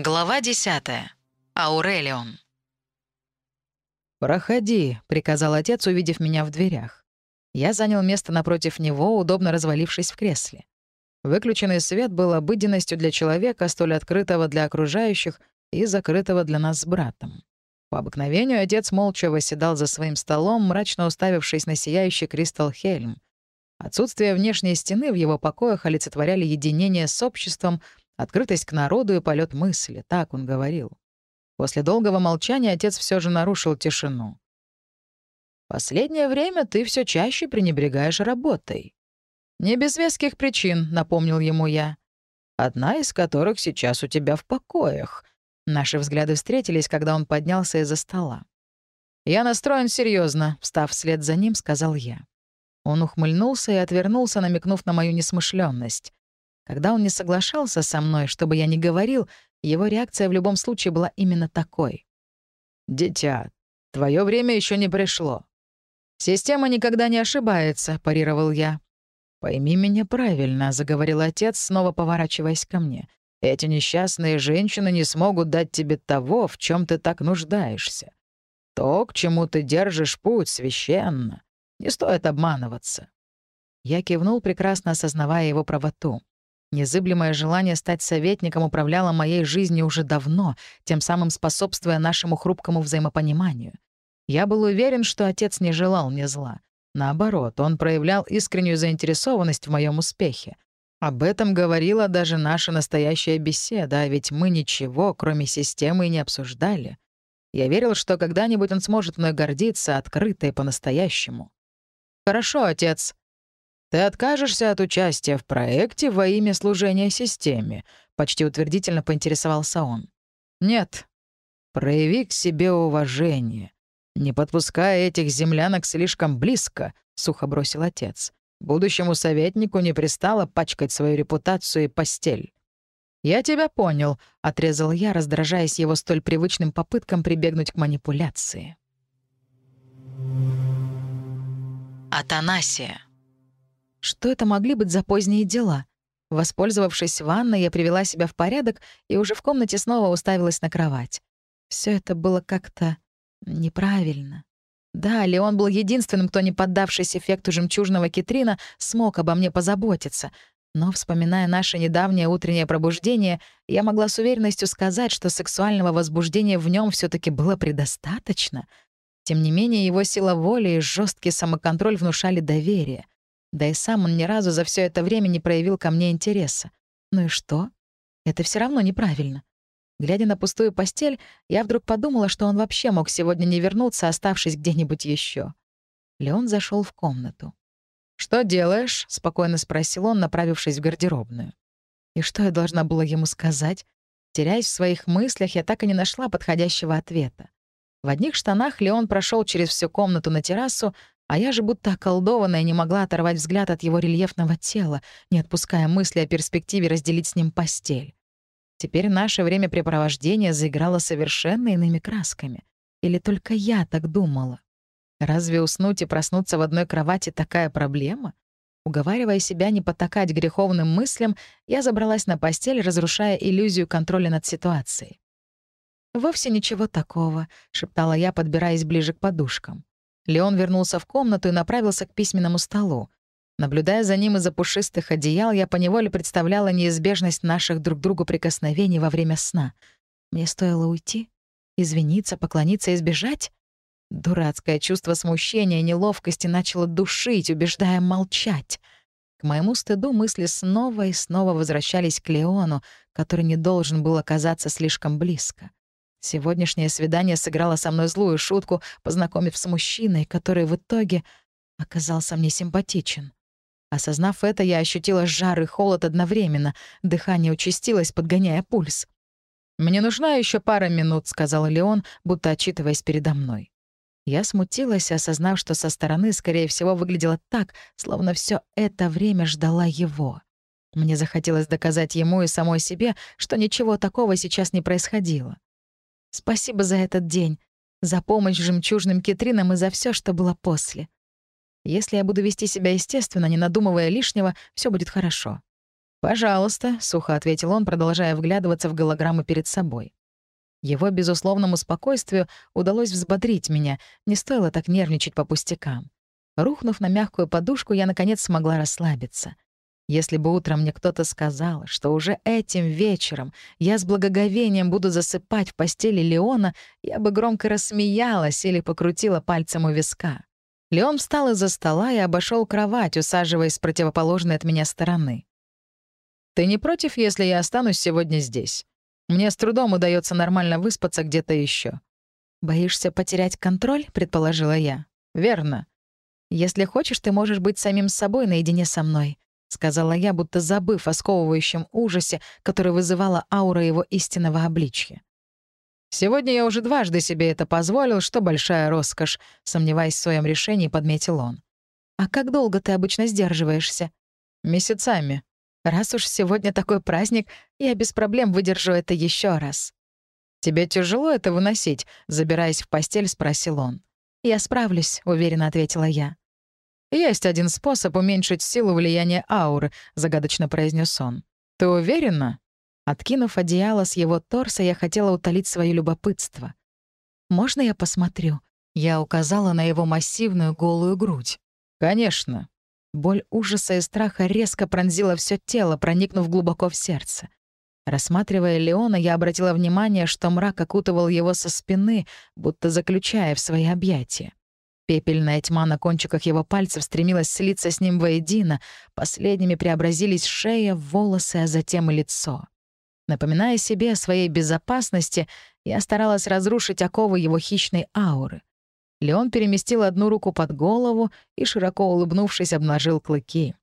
Глава 10. Аурелион. «Проходи», — приказал отец, увидев меня в дверях. Я занял место напротив него, удобно развалившись в кресле. Выключенный свет был обыденностью для человека, столь открытого для окружающих и закрытого для нас с братом. По обыкновению отец молча восседал за своим столом, мрачно уставившись на сияющий кристалл Хельм. Отсутствие внешней стены в его покоях олицетворяли единение с обществом, открытость к народу и полет мысли, так он говорил. После долгого молчания отец все же нарушил тишину. «Последнее время ты все чаще пренебрегаешь работой». «Не без веских причин», — напомнил ему я. «Одна из которых сейчас у тебя в покоях», Наши взгляды встретились, когда он поднялся из-за стола. «Я настроен серьезно, встав вслед за ним, сказал я. Он ухмыльнулся и отвернулся, намекнув на мою несмышленность. Когда он не соглашался со мной, чтобы я не говорил, его реакция в любом случае была именно такой. «Дитя, твое время еще не пришло». «Система никогда не ошибается», — парировал я. «Пойми меня правильно», — заговорил отец, снова поворачиваясь ко мне. Эти несчастные женщины не смогут дать тебе того, в чем ты так нуждаешься. То, к чему ты держишь путь, священно. Не стоит обманываться». Я кивнул, прекрасно осознавая его правоту. Незыблемое желание стать советником управляло моей жизнью уже давно, тем самым способствуя нашему хрупкому взаимопониманию. Я был уверен, что отец не желал мне зла. Наоборот, он проявлял искреннюю заинтересованность в моем успехе. Об этом говорила даже наша настоящая беседа, а ведь мы ничего, кроме системы, не обсуждали. Я верил, что когда-нибудь он сможет мной гордиться открыто и по-настоящему. «Хорошо, отец. Ты откажешься от участия в проекте во имя служения системе», — почти утвердительно поинтересовался он. «Нет. Прояви к себе уважение. Не подпускай этих землянок слишком близко», — сухо бросил отец. Будущему советнику не пристало пачкать свою репутацию и постель. «Я тебя понял», — отрезал я, раздражаясь его столь привычным попыткам прибегнуть к манипуляции. Атанасия. Что это могли быть за поздние дела? Воспользовавшись ванной, я привела себя в порядок и уже в комнате снова уставилась на кровать. Все это было как-то неправильно. Да, Леон был единственным, кто, не поддавшись эффекту жемчужного китрина, смог обо мне позаботиться. Но, вспоминая наше недавнее утреннее пробуждение, я могла с уверенностью сказать, что сексуального возбуждения в нем все таки было предостаточно. Тем не менее, его сила воли и жесткий самоконтроль внушали доверие. Да и сам он ни разу за все это время не проявил ко мне интереса. Ну и что? Это все равно неправильно. Глядя на пустую постель, я вдруг подумала, что он вообще мог сегодня не вернуться, оставшись где-нибудь еще. Леон зашел в комнату. «Что делаешь?» — спокойно спросил он, направившись в гардеробную. И что я должна была ему сказать? Теряясь в своих мыслях, я так и не нашла подходящего ответа. В одних штанах Леон прошел через всю комнату на террасу, а я же будто околдованная не могла оторвать взгляд от его рельефного тела, не отпуская мысли о перспективе разделить с ним постель. Теперь наше времяпрепровождение заиграло совершенно иными красками. Или только я так думала? Разве уснуть и проснуться в одной кровати такая проблема? Уговаривая себя не потакать греховным мыслям, я забралась на постель, разрушая иллюзию контроля над ситуацией. «Вовсе ничего такого», — шептала я, подбираясь ближе к подушкам. Леон вернулся в комнату и направился к письменному столу. Наблюдая за ним из-за пушистых одеял, я поневоле представляла неизбежность наших друг другу прикосновений во время сна. Мне стоило уйти, извиниться, поклониться и сбежать? Дурацкое чувство смущения и неловкости начало душить, убеждая молчать. К моему стыду мысли снова и снова возвращались к Леону, который не должен был оказаться слишком близко. Сегодняшнее свидание сыграло со мной злую шутку, познакомив с мужчиной, который в итоге оказался мне симпатичен. Осознав это, я ощутила жар и холод одновременно. Дыхание участилось, подгоняя пульс. «Мне нужна еще пара минут», — сказал Леон, будто отчитываясь передо мной. Я смутилась, осознав, что со стороны, скорее всего, выглядело так, словно все это время ждала его. Мне захотелось доказать ему и самой себе, что ничего такого сейчас не происходило. Спасибо за этот день, за помощь жемчужным китринам и за все, что было после. Если я буду вести себя естественно, не надумывая лишнего, все будет хорошо. «Пожалуйста», — сухо ответил он, продолжая вглядываться в голограмму перед собой. Его безусловному спокойствию удалось взбодрить меня, не стоило так нервничать по пустякам. Рухнув на мягкую подушку, я, наконец, смогла расслабиться. Если бы утром мне кто-то сказал, что уже этим вечером я с благоговением буду засыпать в постели Леона, я бы громко рассмеялась или покрутила пальцем у виска. Леон встал из-за стола и обошел кровать, усаживаясь с противоположной от меня стороны. «Ты не против, если я останусь сегодня здесь? Мне с трудом удается нормально выспаться где-то еще. «Боишься потерять контроль?» — предположила я. «Верно. Если хочешь, ты можешь быть самим собой наедине со мной», — сказала я, будто забыв о сковывающем ужасе, который вызывала аура его истинного обличья. «Сегодня я уже дважды себе это позволил, что большая роскошь», — сомневаясь в своем решении, подметил он. «А как долго ты обычно сдерживаешься?» «Месяцами. Раз уж сегодня такой праздник, я без проблем выдержу это еще раз». «Тебе тяжело это выносить?» — забираясь в постель, спросил он. «Я справлюсь», — уверенно ответила я. «Есть один способ уменьшить силу влияния ауры», — загадочно произнес он. «Ты уверена?» Откинув одеяло с его торса, я хотела утолить свое любопытство. «Можно я посмотрю?» Я указала на его массивную голую грудь. «Конечно». Боль ужаса и страха резко пронзила все тело, проникнув глубоко в сердце. Рассматривая Леона, я обратила внимание, что мрак окутывал его со спины, будто заключая в свои объятия. Пепельная тьма на кончиках его пальцев стремилась слиться с ним воедино, последними преобразились шея, волосы, а затем и лицо. Напоминая себе о своей безопасности, я старалась разрушить оковы его хищной ауры. Леон переместил одну руку под голову и, широко улыбнувшись, обнажил клыки.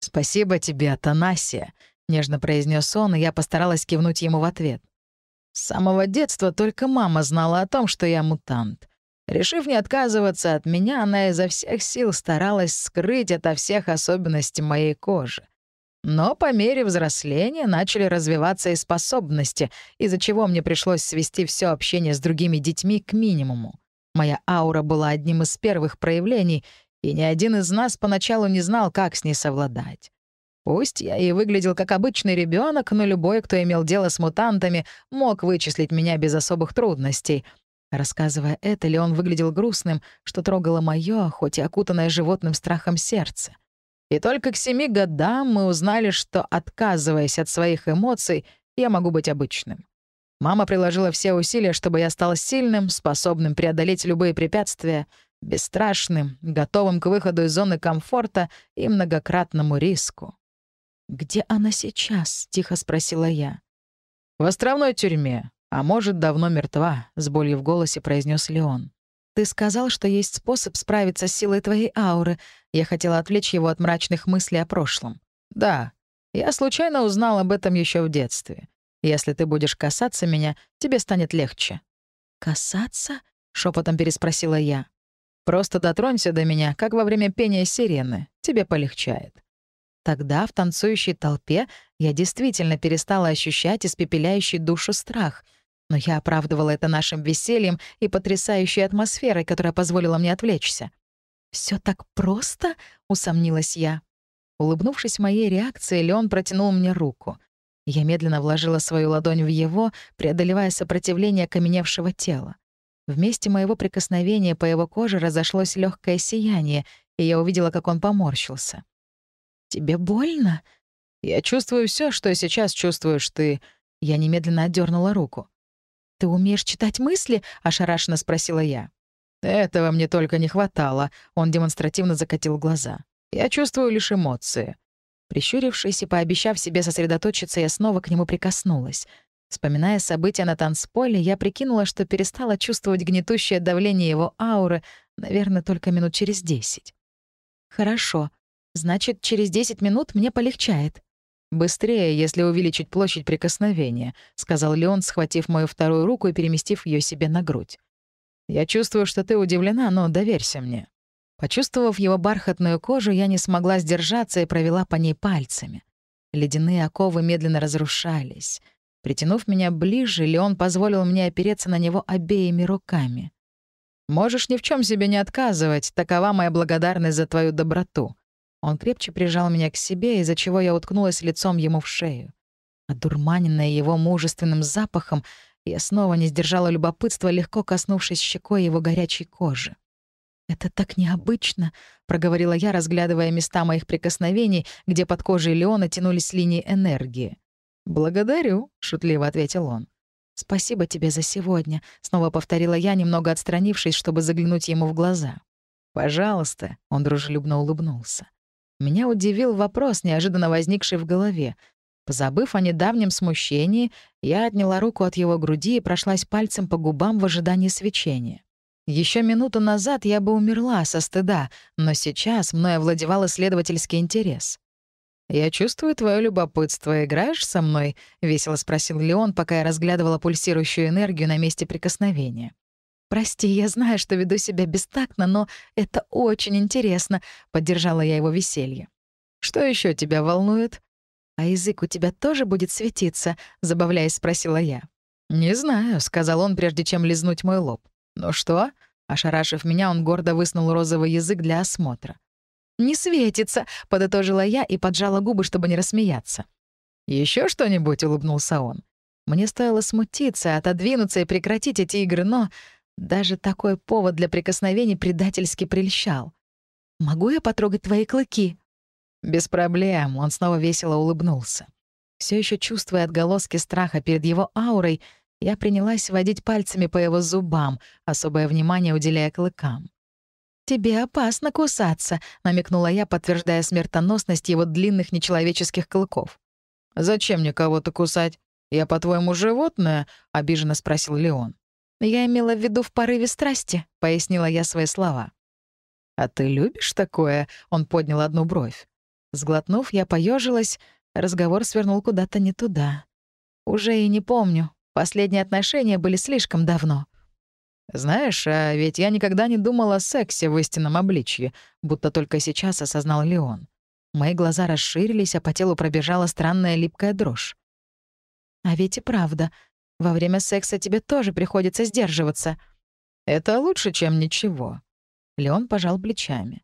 «Спасибо тебе, Атанасия», — нежно произнес он, и я постаралась кивнуть ему в ответ. С самого детства только мама знала о том, что я мутант. Решив не отказываться от меня, она изо всех сил старалась скрыть ото всех особенности моей кожи. Но по мере взросления начали развиваться и способности, из-за чего мне пришлось свести все общение с другими детьми к минимуму. Моя аура была одним из первых проявлений, и ни один из нас поначалу не знал, как с ней совладать. Пусть я и выглядел как обычный ребенок, но любой, кто имел дело с мутантами, мог вычислить меня без особых трудностей. Рассказывая это, Леон выглядел грустным, что трогало моё, хоть и окутанное животным страхом сердце. И только к семи годам мы узнали, что, отказываясь от своих эмоций, я могу быть обычным. Мама приложила все усилия, чтобы я стал сильным, способным преодолеть любые препятствия, бесстрашным, готовым к выходу из зоны комфорта и многократному риску. «Где она сейчас?» — тихо спросила я. «В островной тюрьме, а может, давно мертва», — с болью в голосе произнес Леон. «Ты сказал, что есть способ справиться с силой твоей ауры. Я хотела отвлечь его от мрачных мыслей о прошлом». «Да. Я случайно узнал об этом еще в детстве. Если ты будешь касаться меня, тебе станет легче». «Касаться?» — шепотом переспросила я. «Просто дотронься до меня, как во время пения сирены. Тебе полегчает». Тогда в танцующей толпе я действительно перестала ощущать испепеляющий душу страх — но я оправдывала это нашим весельем и потрясающей атмосферой, которая позволила мне отвлечься. Все так просто?» — усомнилась я. Улыбнувшись моей реакции, Леон протянул мне руку. Я медленно вложила свою ладонь в его, преодолевая сопротивление каменевшего тела. Вместе моего прикосновения по его коже разошлось легкое сияние, и я увидела, как он поморщился. «Тебе больно?» «Я чувствую все, что сейчас чувствуешь ты». Я немедленно отдернула руку. «Ты умеешь читать мысли?» — ошарашенно спросила я. «Этого мне только не хватало», — он демонстративно закатил глаза. «Я чувствую лишь эмоции». Прищурившись и пообещав себе сосредоточиться, я снова к нему прикоснулась. Вспоминая события на танцполе, я прикинула, что перестала чувствовать гнетущее давление его ауры, наверное, только минут через десять. «Хорошо. Значит, через десять минут мне полегчает». «Быстрее, если увеличить площадь прикосновения», — сказал Леон, схватив мою вторую руку и переместив ее себе на грудь. «Я чувствую, что ты удивлена, но доверься мне». Почувствовав его бархатную кожу, я не смогла сдержаться и провела по ней пальцами. Ледяные оковы медленно разрушались. Притянув меня ближе, Леон позволил мне опереться на него обеими руками. «Можешь ни в чем себе не отказывать, такова моя благодарность за твою доброту. Он крепче прижал меня к себе, из-за чего я уткнулась лицом ему в шею. Одурманенная его мужественным запахом, я снова не сдержала любопытства, легко коснувшись щекой его горячей кожи. «Это так необычно», — проговорила я, разглядывая места моих прикосновений, где под кожей Леона тянулись линии энергии. «Благодарю», — шутливо ответил он. «Спасибо тебе за сегодня», — снова повторила я, немного отстранившись, чтобы заглянуть ему в глаза. «Пожалуйста», — он дружелюбно улыбнулся. Меня удивил вопрос, неожиданно возникший в голове. Позабыв о недавнем смущении, я отняла руку от его груди и прошлась пальцем по губам в ожидании свечения. Еще минуту назад я бы умерла со стыда, но сейчас мной овладевал исследовательский интерес. «Я чувствую твое любопытство. Играешь со мной?» — весело спросил Леон, пока я разглядывала пульсирующую энергию на месте прикосновения. «Прости, я знаю, что веду себя бестактно, но это очень интересно», — поддержала я его веселье. «Что еще тебя волнует?» «А язык у тебя тоже будет светиться?» — забавляясь, спросила я. «Не знаю», — сказал он, прежде чем лизнуть мой лоб. «Ну что?» — ошарашив меня, он гордо высунул розовый язык для осмотра. «Не светится», — подытожила я и поджала губы, чтобы не рассмеяться. Еще что-нибудь?» — улыбнулся он. Мне стоило смутиться, отодвинуться и прекратить эти игры, но даже такой повод для прикосновений предательски прельщал. «Могу я потрогать твои клыки?» «Без проблем», — он снова весело улыбнулся. Все еще чувствуя отголоски страха перед его аурой, я принялась водить пальцами по его зубам, особое внимание уделяя клыкам. «Тебе опасно кусаться», — намекнула я, подтверждая смертоносность его длинных нечеловеческих клыков. «Зачем мне кого-то кусать? Я, по-твоему, животное?» — обиженно спросил Леон. «Я имела в виду в порыве страсти», — пояснила я свои слова. «А ты любишь такое?» — он поднял одну бровь. Сглотнув, я поежилась, разговор свернул куда-то не туда. Уже и не помню. Последние отношения были слишком давно. «Знаешь, а ведь я никогда не думал о сексе в истинном обличье», будто только сейчас осознал Леон. Мои глаза расширились, а по телу пробежала странная липкая дрожь. «А ведь и правда. Во время секса тебе тоже приходится сдерживаться. Это лучше, чем ничего. Леон пожал плечами.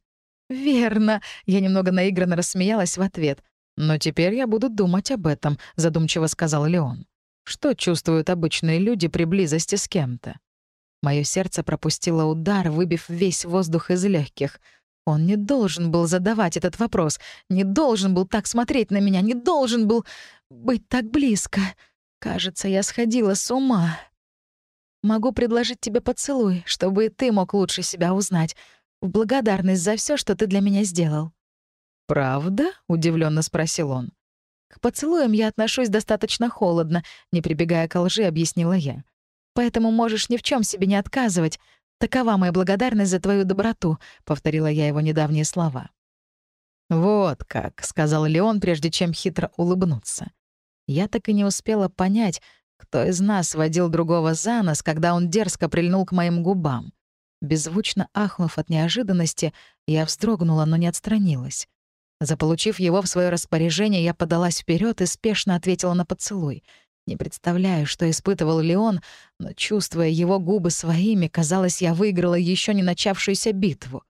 «Верно!» — я немного наигранно рассмеялась в ответ. «Но теперь я буду думать об этом», — задумчиво сказал Леон. «Что чувствуют обычные люди при близости с кем-то?» Моё сердце пропустило удар, выбив весь воздух из легких. Он не должен был задавать этот вопрос, не должен был так смотреть на меня, не должен был быть так близко. Кажется, я сходила с ума. Могу предложить тебе поцелуй, чтобы ты мог лучше себя узнать, в благодарность за все, что ты для меня сделал. «Правда?» — удивленно спросил он. «К поцелуям я отношусь достаточно холодно», — не прибегая к лжи, объяснила я. «Поэтому можешь ни в чем себе не отказывать. Такова моя благодарность за твою доброту», — повторила я его недавние слова. «Вот как», — сказал Леон, прежде чем хитро улыбнуться. Я так и не успела понять, кто из нас водил другого за нос, когда он дерзко прильнул к моим губам. Беззвучно ахнув от неожиданности, я вздрогнула, но не отстранилась. Заполучив его в свое распоряжение, я подалась вперед и спешно ответила на поцелуй. Не представляю, что испытывал Леон, но, чувствуя его губы своими, казалось, я выиграла еще не начавшуюся битву.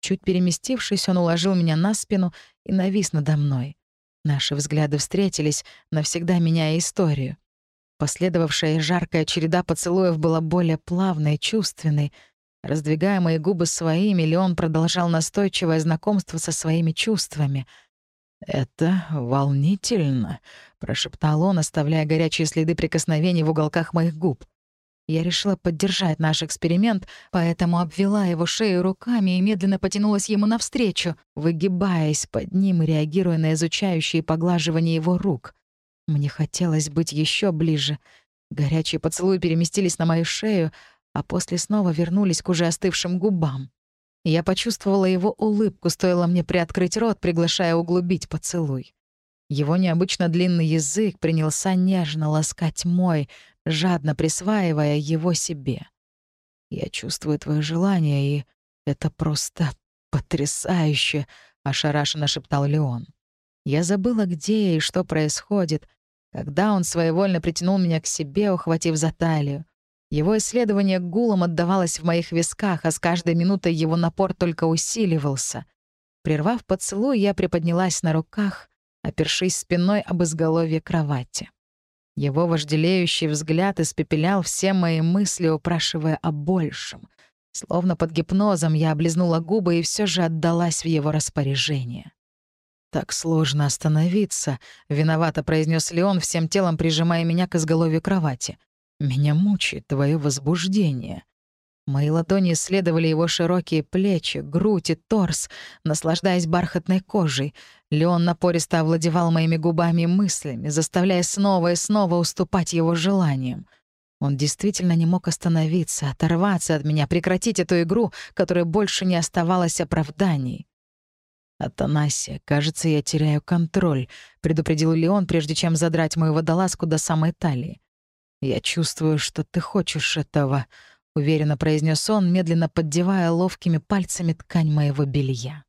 Чуть переместившись, он уложил меня на спину и навис надо мной. Наши взгляды встретились, навсегда меняя историю. Последовавшая жаркая череда поцелуев была более плавной и чувственной. Раздвигая мои губы своими, Леон продолжал настойчивое знакомство со своими чувствами. «Это волнительно», — прошептал он, оставляя горячие следы прикосновений в уголках моих губ. Я решила поддержать наш эксперимент, поэтому обвела его шею руками и медленно потянулась ему навстречу, выгибаясь под ним и реагируя на изучающие поглаживания его рук. Мне хотелось быть еще ближе. Горячие поцелуи переместились на мою шею, а после снова вернулись к уже остывшим губам. Я почувствовала его улыбку, стоило мне приоткрыть рот, приглашая углубить поцелуй. Его необычно длинный язык принялся нежно ласкать мой, жадно присваивая его себе. «Я чувствую твое желание, и это просто потрясающе», — ошарашенно шептал Леон. Я забыла, где и что происходит, когда он своевольно притянул меня к себе, ухватив за талию. Его исследование гулом отдавалось в моих висках, а с каждой минутой его напор только усиливался. Прервав поцелуй, я приподнялась на руках, опершись спиной об изголовье кровати. Его вожделеющий взгляд испепелял все мои мысли, упрашивая о большем. Словно под гипнозом я облизнула губы и все же отдалась в его распоряжение. «Так сложно остановиться», — виновато произнес Леон, всем телом прижимая меня к изголовью кровати. «Меня мучает твое возбуждение». Мои ладони исследовали его широкие плечи, грудь и торс, наслаждаясь бархатной кожей. Леон напористо овладевал моими губами и мыслями, заставляя снова и снова уступать его желаниям. Он действительно не мог остановиться, оторваться от меня, прекратить эту игру, которая больше не оставалась оправданий. «Атанасия, кажется, я теряю контроль», — предупредил Леон, прежде чем задрать мою водолазку до самой талии. «Я чувствую, что ты хочешь этого», — уверенно произнес он, медленно поддевая ловкими пальцами ткань моего белья.